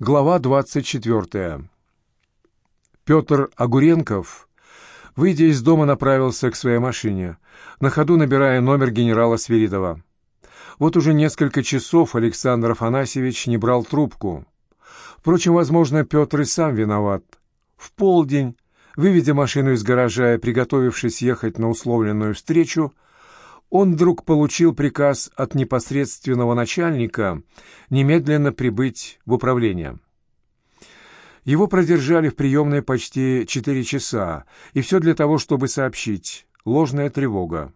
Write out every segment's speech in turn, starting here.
Глава 24. Петр Огуренков, выйдя из дома, направился к своей машине, на ходу набирая номер генерала Свиридова. Вот уже несколько часов Александр Афанасьевич не брал трубку. Впрочем, возможно, Петр и сам виноват. В полдень, выведя машину из гаража и приготовившись ехать на условленную встречу, он вдруг получил приказ от непосредственного начальника немедленно прибыть в управление. Его продержали в приемной почти четыре часа, и все для того, чтобы сообщить «ложная тревога».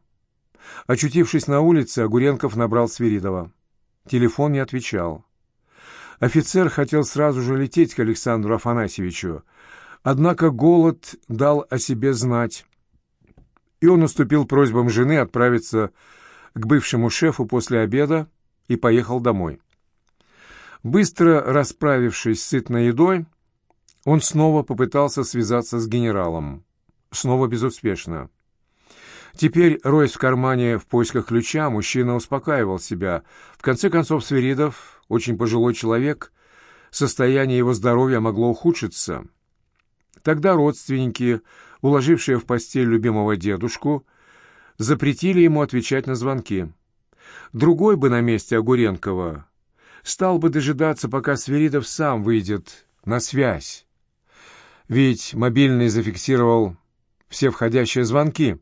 Очутившись на улице, Огуренков набрал Свиридова. Телефон не отвечал. Офицер хотел сразу же лететь к Александру Афанасьевичу, однако голод дал о себе знать и он уступил просьбам жены отправиться к бывшему шефу после обеда и поехал домой. Быстро расправившись с сытной едой, он снова попытался связаться с генералом. Снова безуспешно. Теперь, роясь в кармане в поисках ключа, мужчина успокаивал себя. В конце концов, Свиридов, очень пожилой человек, состояние его здоровья могло ухудшиться. Тогда родственники уложившие в постель любимого дедушку, запретили ему отвечать на звонки. Другой бы на месте Огуренкова стал бы дожидаться, пока Сверидов сам выйдет на связь. Ведь мобильный зафиксировал все входящие звонки.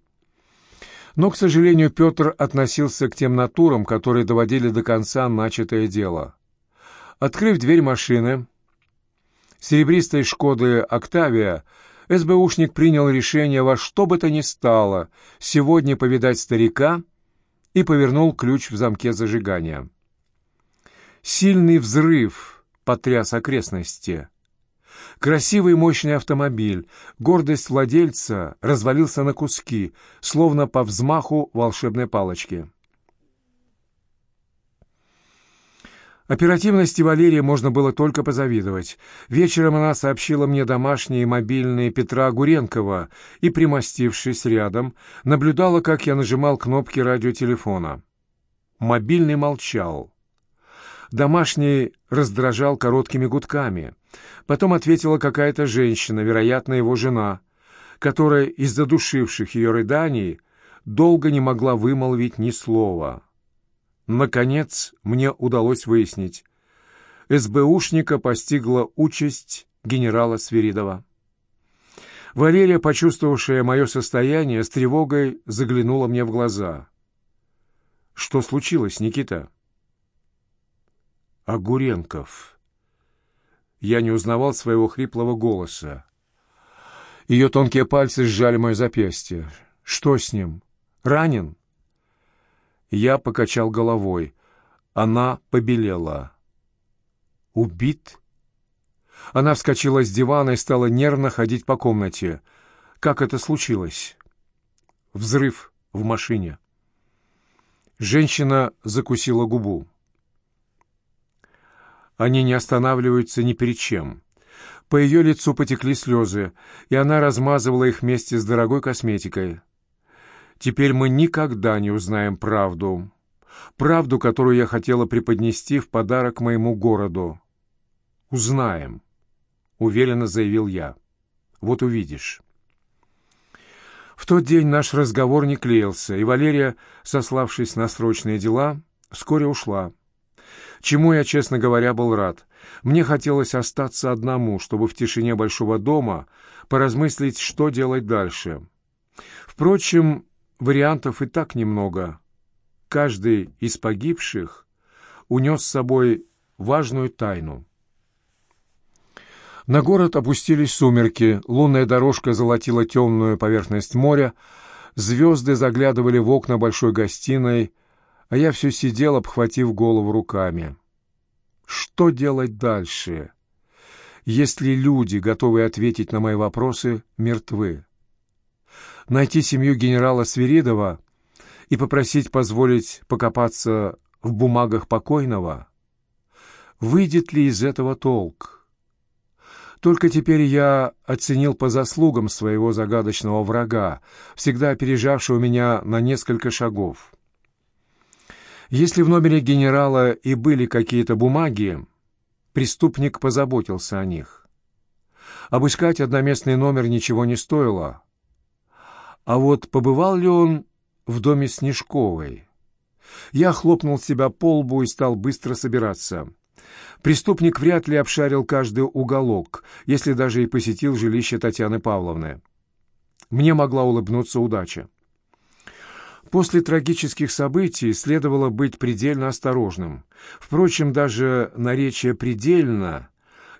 Но, к сожалению, Петр относился к тем натурам, которые доводили до конца начатое дело. Открыв дверь машины, серебристой «Шкоды Октавия» СБУшник принял решение во что бы то ни стало сегодня повидать старика и повернул ключ в замке зажигания. Сильный взрыв потряс окрестности. Красивый мощный автомобиль, гордость владельца, развалился на куски, словно по взмаху волшебной палочки. Оперативности Валерии можно было только позавидовать. Вечером она сообщила мне домашние мобильные Петра Гуренкова и, примостившись рядом, наблюдала, как я нажимал кнопки радиотелефона. Мобильный молчал. Домашний раздражал короткими гудками. Потом ответила какая-то женщина, вероятно, его жена, которая из задушивших ее рыданий долго не могла вымолвить ни слова. Наконец, мне удалось выяснить. СБУшника постигла участь генерала Свиридова. Валерия, почувствовавшая мое состояние, с тревогой заглянула мне в глаза. «Что случилось, Никита?» «Огуренков». Я не узнавал своего хриплого голоса. Ее тонкие пальцы сжали мое запястье. «Что с ним? Ранен?» Я покачал головой. Она побелела. «Убит?» Она вскочила с дивана и стала нервно ходить по комнате. Как это случилось? Взрыв в машине. Женщина закусила губу. Они не останавливаются ни перед чем. По ее лицу потекли слезы, и она размазывала их вместе с дорогой косметикой. Теперь мы никогда не узнаем правду. Правду, которую я хотела преподнести в подарок моему городу. Узнаем, уверенно заявил я. Вот увидишь. В тот день наш разговор не клеился, и Валерия, сославшись на срочные дела, вскоре ушла. Чему я, честно говоря, был рад. Мне хотелось остаться одному, чтобы в тишине большого дома поразмыслить, что делать дальше. Впрочем, Вариантов и так немного. Каждый из погибших унес с собой важную тайну. На город опустились сумерки, лунная дорожка золотила темную поверхность моря, звезды заглядывали в окна большой гостиной, а я все сидел, обхватив голову руками. Что делать дальше, если люди, готовые ответить на мои вопросы, мертвы? Найти семью генерала Свиридова и попросить позволить покопаться в бумагах покойного? Выйдет ли из этого толк? Только теперь я оценил по заслугам своего загадочного врага, всегда опережавшего меня на несколько шагов. Если в номере генерала и были какие-то бумаги, преступник позаботился о них. Обыскать одноместный номер ничего не стоило. А вот побывал ли он в доме Снежковой? Я хлопнул себя по лбу и стал быстро собираться. Преступник вряд ли обшарил каждый уголок, если даже и посетил жилище Татьяны Павловны. Мне могла улыбнуться удача. После трагических событий следовало быть предельно осторожным. Впрочем, даже наречие «предельно»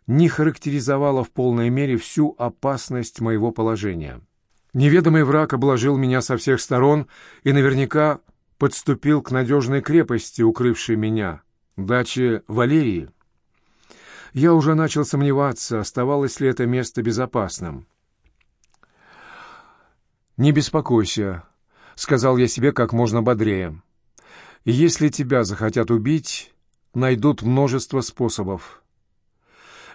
не характеризовало в полной мере всю опасность моего положения. Неведомый враг обложил меня со всех сторон и наверняка подступил к надежной крепости, укрывшей меня, даче Валерии. Я уже начал сомневаться, оставалось ли это место безопасным. «Не беспокойся», — сказал я себе как можно бодрее. «Если тебя захотят убить, найдут множество способов».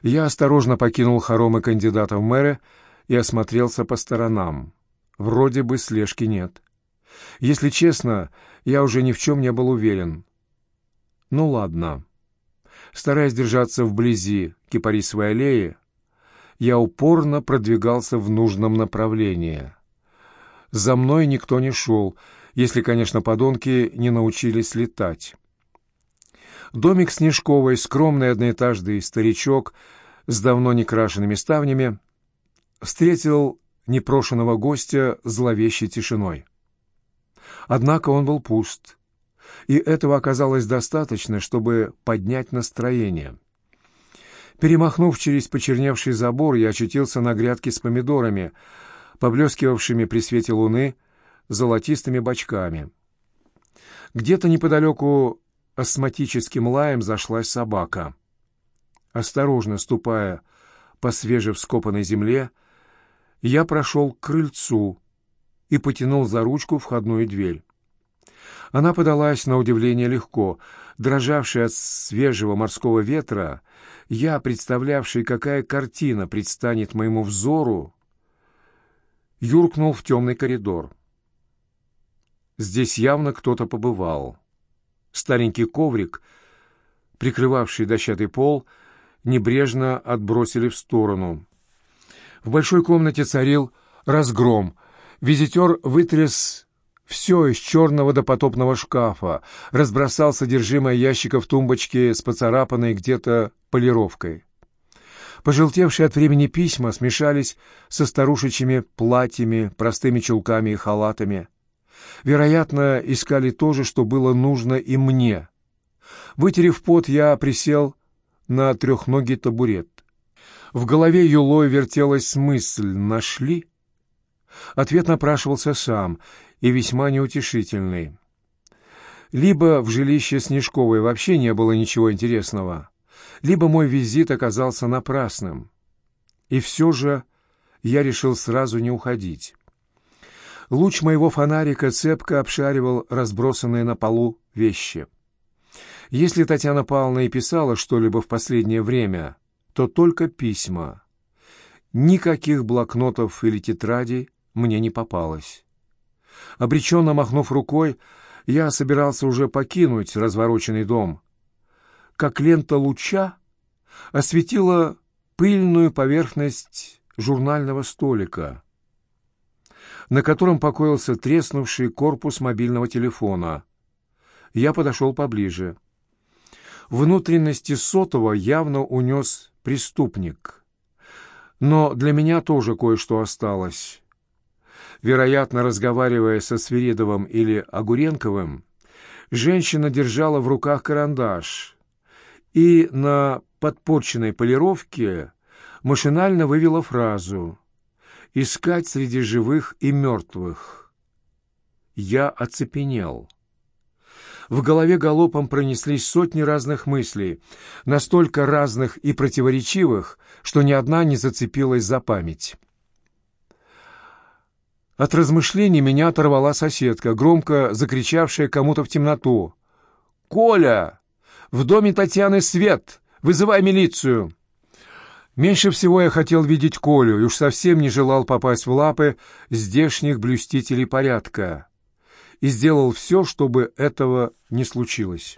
Я осторожно покинул хоромы кандидата в мэры и осмотрелся по сторонам. Вроде бы слежки нет. Если честно, я уже ни в чем не был уверен. Ну ладно. Стараясь держаться вблизи Кипарисовой аллеи, я упорно продвигался в нужном направлении. За мной никто не шел, если, конечно, подонки не научились летать. Домик Снежковой, скромный одноэтажный старичок с давно не крашенными ставнями, встретил непрошенного гостя зловещей тишиной. Однако он был пуст, и этого оказалось достаточно, чтобы поднять настроение. Перемахнув через почерневший забор, я очутился на грядке с помидорами, поблескивавшими при свете луны золотистыми бочками. Где-то неподалеку астматическим лаем зашлась собака. Осторожно ступая по свежевскопанной земле, я прошел к крыльцу, и потянул за ручку входную дверь. Она подалась на удивление легко. Дрожавший от свежего морского ветра, я, представлявший, какая картина предстанет моему взору, юркнул в темный коридор. Здесь явно кто-то побывал. Старенький коврик, прикрывавший дощатый пол, небрежно отбросили в сторону. В большой комнате царил разгром — Визитер вытряс все из черного допотопного шкафа, разбросал содержимое ящика в тумбочке с поцарапанной где-то полировкой. Пожелтевшие от времени письма смешались со старушечьими платьями, простыми чулками и халатами. Вероятно, искали то же, что было нужно и мне. Вытерев пот, я присел на трехногий табурет. В голове Юлой вертелась мысль «Нашли?» Ответ напрашивался сам и весьма неутешительный. Либо в жилище Снежковой вообще не было ничего интересного, либо мой визит оказался напрасным. И все же я решил сразу не уходить. Луч моего фонарика цепко обшаривал разбросанные на полу вещи. Если Татьяна Павловна и писала что-либо в последнее время, то только письма. Никаких блокнотов или тетрадей, мне не попалось. Обреченно махнув рукой, я собирался уже покинуть развороченный дом. Как лента луча осветила пыльную поверхность журнального столика, на котором покоился треснувший корпус мобильного телефона. Я подошел поближе. Внутренности сотового явно унес преступник. Но для меня тоже кое-что осталось. Вероятно, разговаривая со Свиридовым или Огуренковым, женщина держала в руках карандаш и на подпорченной полировке машинально вывела фразу «Искать среди живых и мертвых». Я оцепенел. В голове галопом пронеслись сотни разных мыслей, настолько разных и противоречивых, что ни одна не зацепилась за память. От размышлений меня оторвала соседка, громко закричавшая кому-то в темноту. «Коля! В доме Татьяны свет! Вызывай милицию!» Меньше всего я хотел видеть Колю и уж совсем не желал попасть в лапы здешних блюстителей порядка. И сделал все, чтобы этого не случилось.